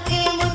ke